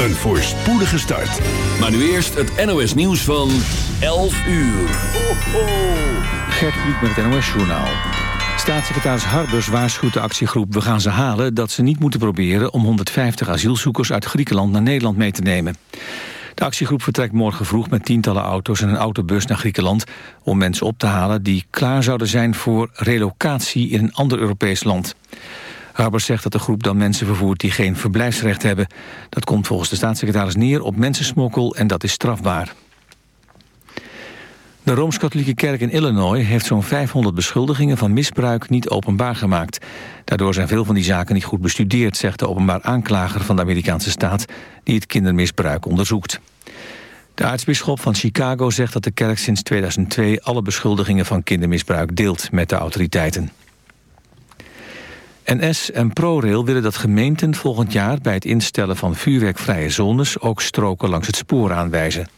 Een voorspoedige start. Maar nu eerst het NOS nieuws van 11 uur. Ho, ho. Gert Kluk met het NOS Journaal. Staatssecretaris Harbers waarschuwt de actiegroep We gaan ze halen... dat ze niet moeten proberen om 150 asielzoekers uit Griekenland naar Nederland mee te nemen. De actiegroep vertrekt morgen vroeg met tientallen auto's en een autobus naar Griekenland... om mensen op te halen die klaar zouden zijn voor relocatie in een ander Europees land. Harbers zegt dat de groep dan mensen vervoert die geen verblijfsrecht hebben. Dat komt volgens de staatssecretaris neer op mensensmokkel en dat is strafbaar. De Rooms-Katholieke Kerk in Illinois heeft zo'n 500 beschuldigingen van misbruik niet openbaar gemaakt. Daardoor zijn veel van die zaken niet goed bestudeerd, zegt de openbaar aanklager van de Amerikaanse staat die het kindermisbruik onderzoekt. De aartsbisschop van Chicago zegt dat de kerk sinds 2002 alle beschuldigingen van kindermisbruik deelt met de autoriteiten. NS en ProRail willen dat gemeenten volgend jaar bij het instellen van vuurwerkvrije zones ook stroken langs het spoor aanwijzen.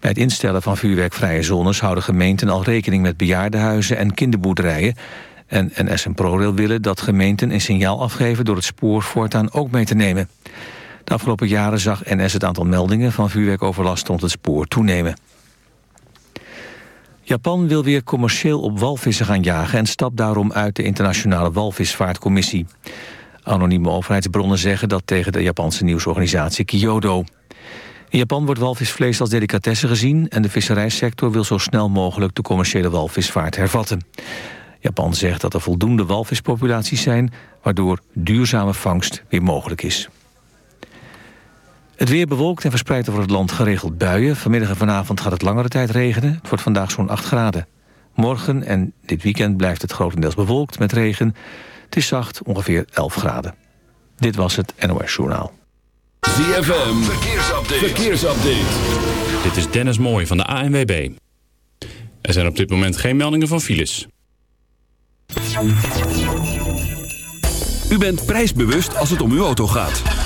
Bij het instellen van vuurwerkvrije zones houden gemeenten al rekening met bejaardenhuizen en kinderboerderijen. En NS en ProRail willen dat gemeenten een signaal afgeven door het spoor voortaan ook mee te nemen. De afgelopen jaren zag NS het aantal meldingen van vuurwerkoverlast rond het spoor toenemen. Japan wil weer commercieel op walvissen gaan jagen... en stapt daarom uit de internationale walvisvaartcommissie. Anonieme overheidsbronnen zeggen dat tegen de Japanse nieuwsorganisatie Kyodo. In Japan wordt walvisvlees als delicatesse gezien... en de visserijsector wil zo snel mogelijk de commerciële walvisvaart hervatten. Japan zegt dat er voldoende walvispopulaties zijn... waardoor duurzame vangst weer mogelijk is. Het weer bewolkt en verspreidt over het land geregeld buien. Vanmiddag en vanavond gaat het langere tijd regenen. Het wordt vandaag zo'n 8 graden. Morgen en dit weekend blijft het grotendeels bewolkt met regen. Het is zacht, ongeveer 11 graden. Dit was het NOS Journaal. ZFM, verkeersupdate. verkeersupdate. Dit is Dennis Mooij van de ANWB. Er zijn op dit moment geen meldingen van files. U bent prijsbewust als het om uw auto gaat.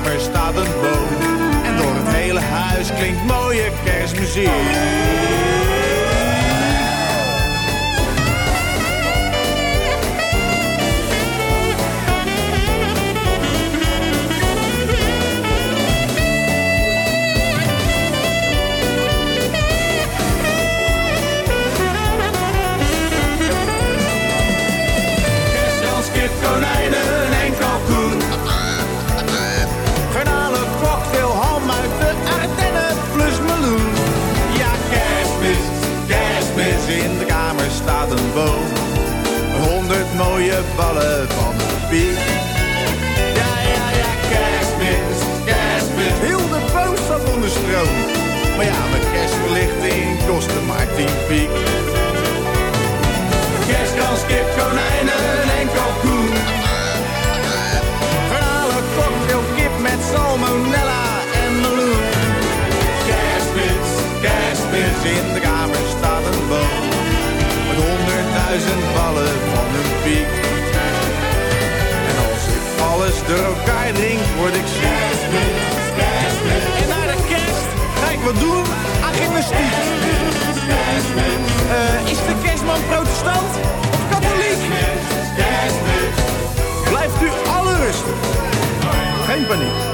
mooie kerstmuziek. Mooie ballen van de piek. Ja, ja, ja, kerstmis, kerstmis, heel de boom staat onder stroom. Maar ja, mijn kerstverlichting kostte maar tien piek. Kerstkans, kip, konijnen en kalkoen. Garnalen, cocktail, kip met salmonella en meloen. Kerstmis, kerstmis, in de kamer staat een boom. Met honderdduizend ballen van een piek. Door elkaar drink, word ik ziek. En naar de kerst ga ik wat doen aan gymnastiek. Eh, is de kerstman protestant of katholiek? Blijft u alle rustig. Geen paniek.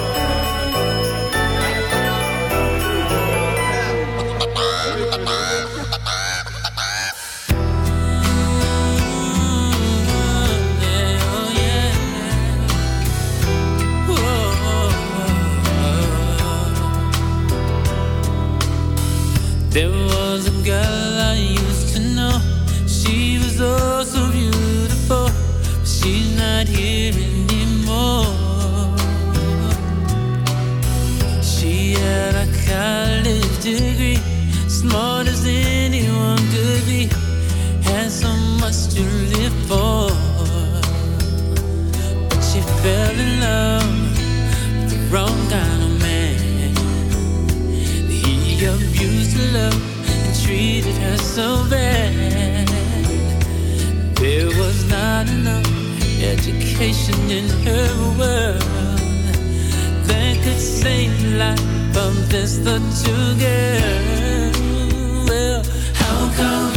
There was a girl I used to know. She was oh so beautiful. But she's not here anymore. She had a college degree, smart love and treated her so bad. There was not enough education in her world that could save life of this little girl. Well, how come?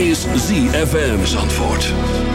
is ZFM Zandvoort.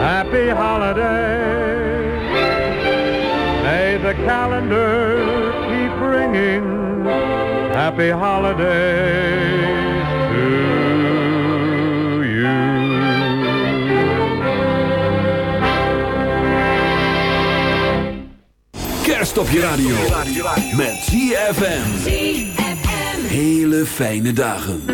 happy holiday. May the calendar keep ringing, happy holiday. to you. kerst op je radio. Met ZFM. Hele fijne dagen.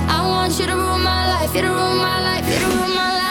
want you to rule my life, you to rule my life, you to rule my life.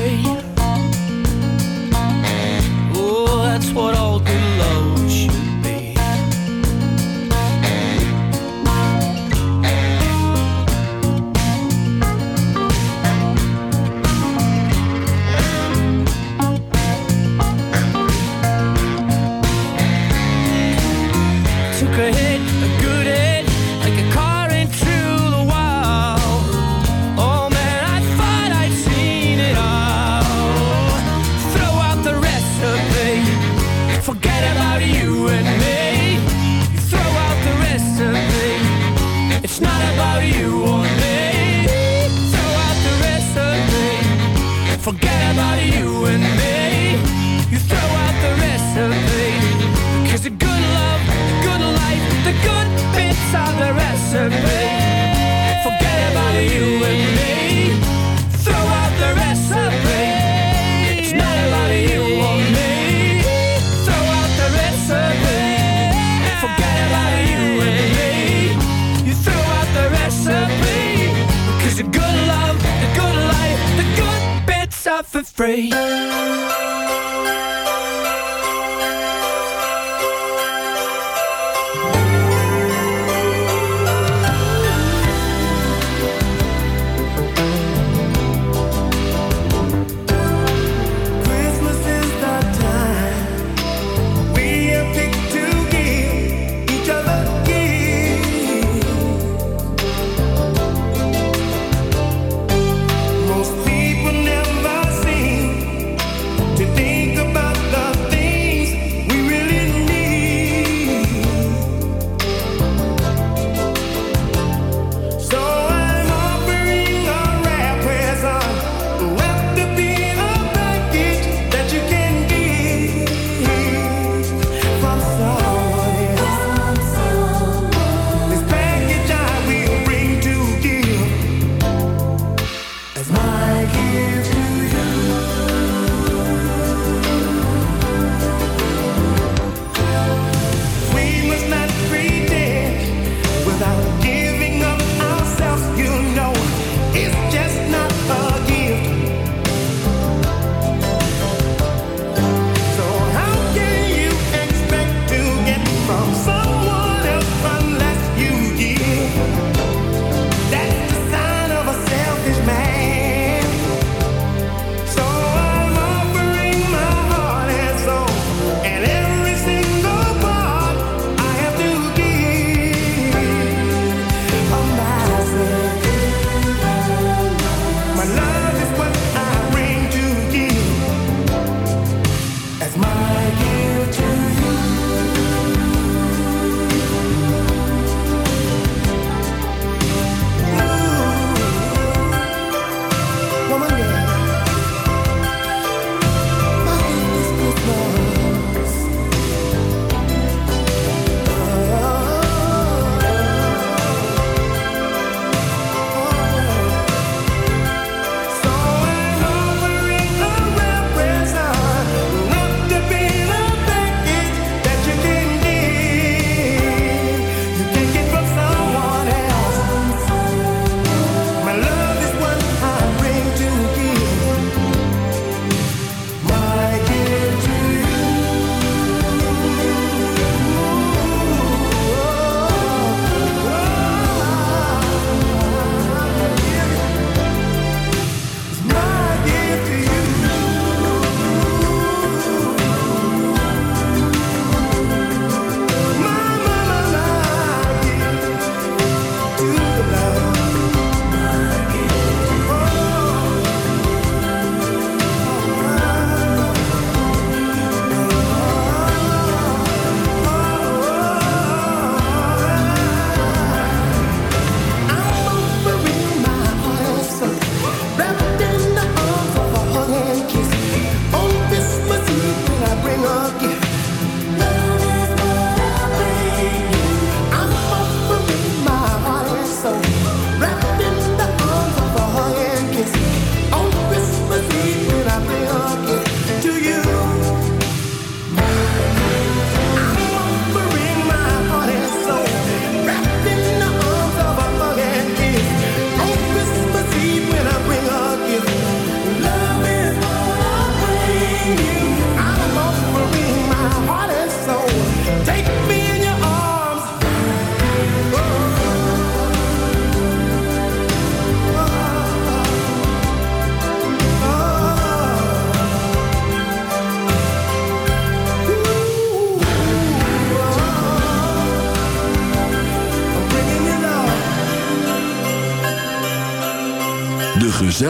free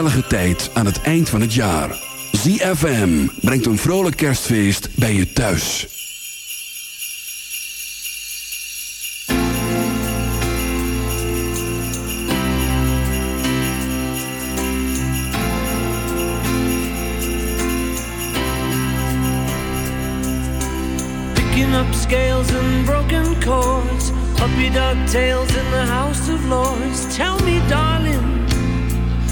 gezellige tijd aan het eind van het jaar. ZFM brengt een vrolijk kerstfeest bij je thuis. Picking up scales and broken chords Puppy dog tails in the house of lords Tell me darling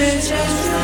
Just.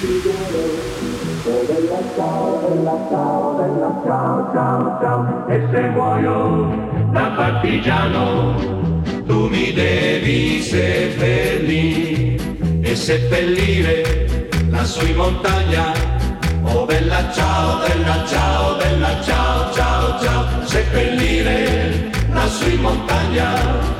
Bella ciao, bella ciao, bella ciao, ciao, ciao E se muoio da partigiano tu mi devi seppellire E seppellire la sui montagna Oh bella ciao, bella ciao, bella ciao, ciao, ciao. Seppellire la sui montagna.